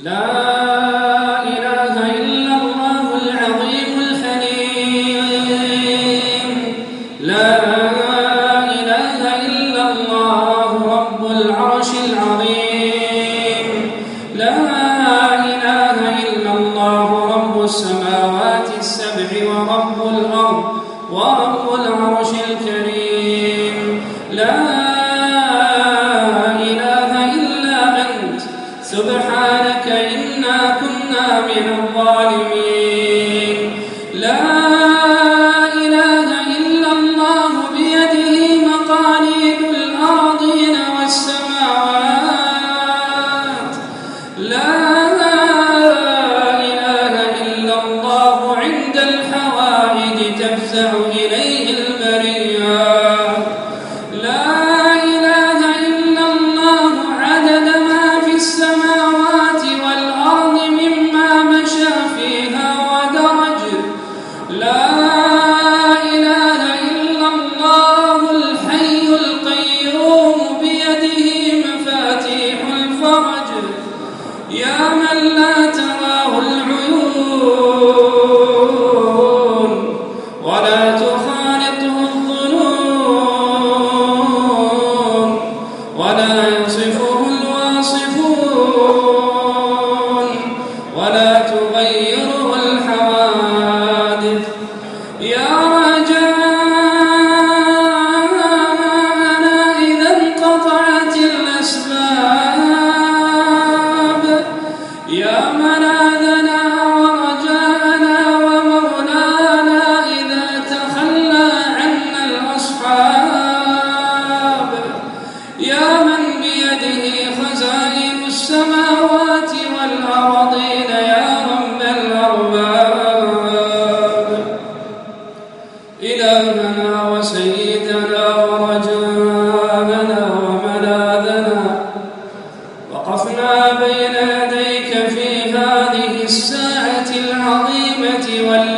عنا خطايانا يا غفور يا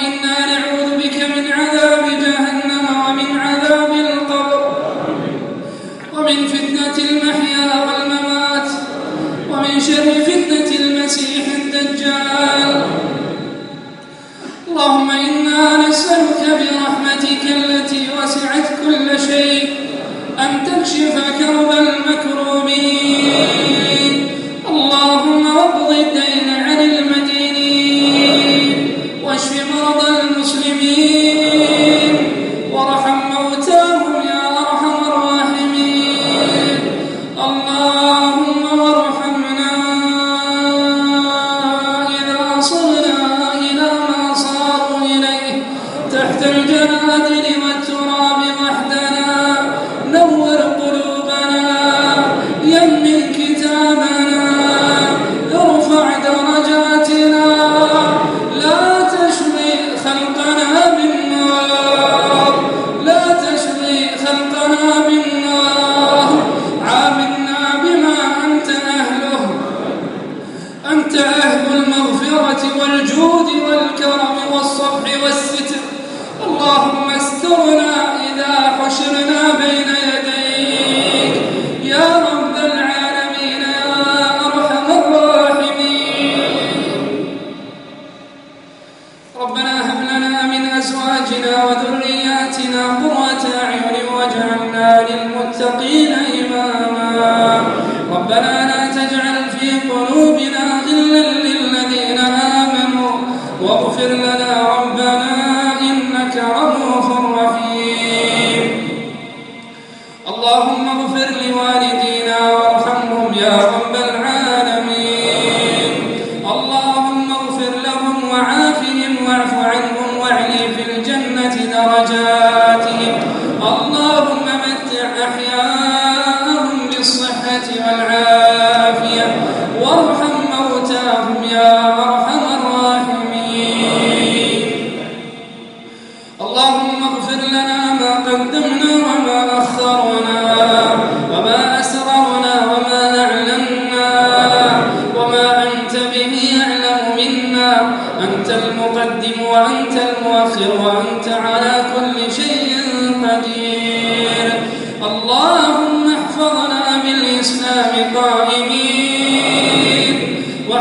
إنا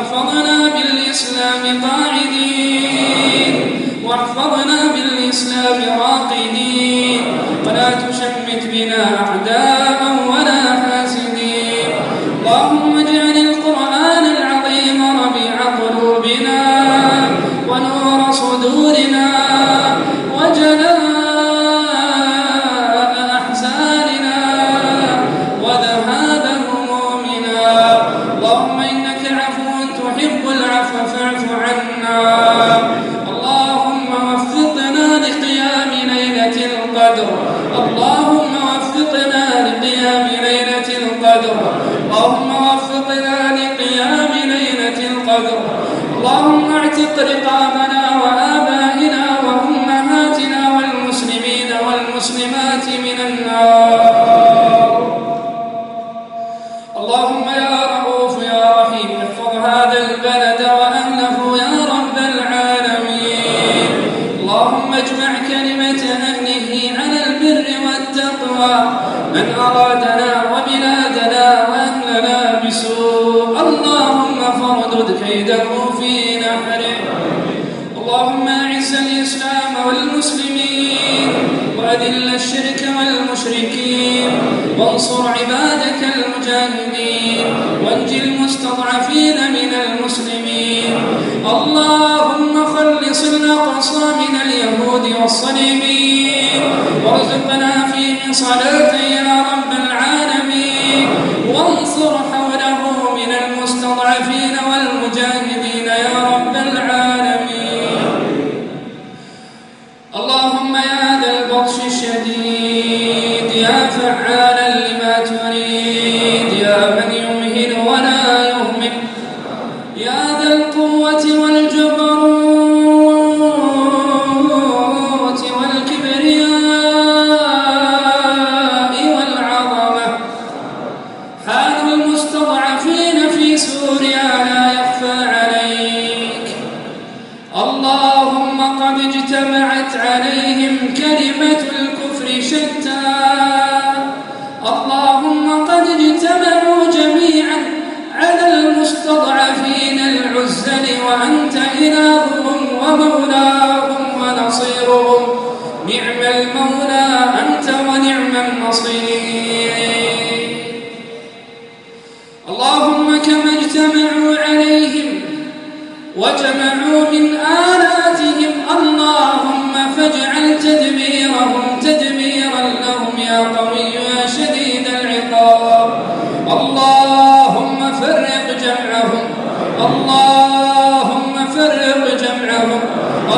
واحفظنا بالإسلام قاعدين. واحفظنا بالإسلام راقدين. ولا تشمت بنا أعداء طريق آمنا الشرك والمشركين. وانصر عبادك المجاهدين. وانج المستضعفين من المسلمين. اللهم خلص الأقصى من اليهود والصليبين وارزقنا فيه صلاة يا رب العالمين. وانصر حوله من المستضعفين والمجاهدين يا رب العالمين. اللهم يا ذا البطش الشديد يا فعالا اللهم قد اجتمعت عليهم كلمة الكفر شتى. اللهم قد اجتمعوا جميعا على المستضعفين العزل وأنت إلههم ومولاهم ونصيرهم. نعم المولى أنت ونعم النصير. وجمعوا من آلاتهم اللهم فاجعل تدبيرهم تدميرا لهم يا قوي يا شديد العقاب. اللهم فرق جمعهم. اللهم فرق جمعهم.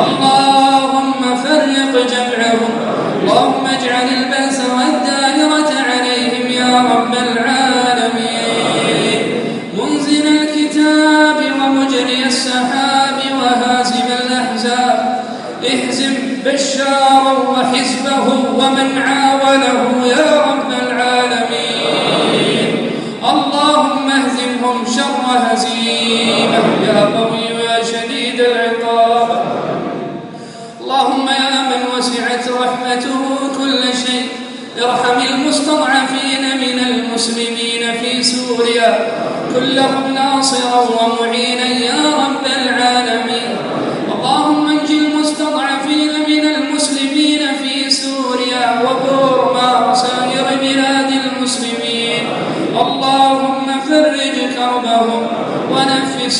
اللهم فرق جمعهم. اللهم اجعل البأس اهزم بشارا وحزبه ومن عاونه يا رب العالمين. اللهم اهزمهم شر هزيمة يا قوي يا شديد العقاب. اللهم يا من وسعت رحمته كل شيء. ارحم المستضعفين من المسلمين في سوريا. كلهم ناصرا ومعينا يا رب العالمين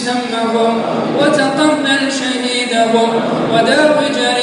همهم وتقبل شهيدهم وداو جريحهم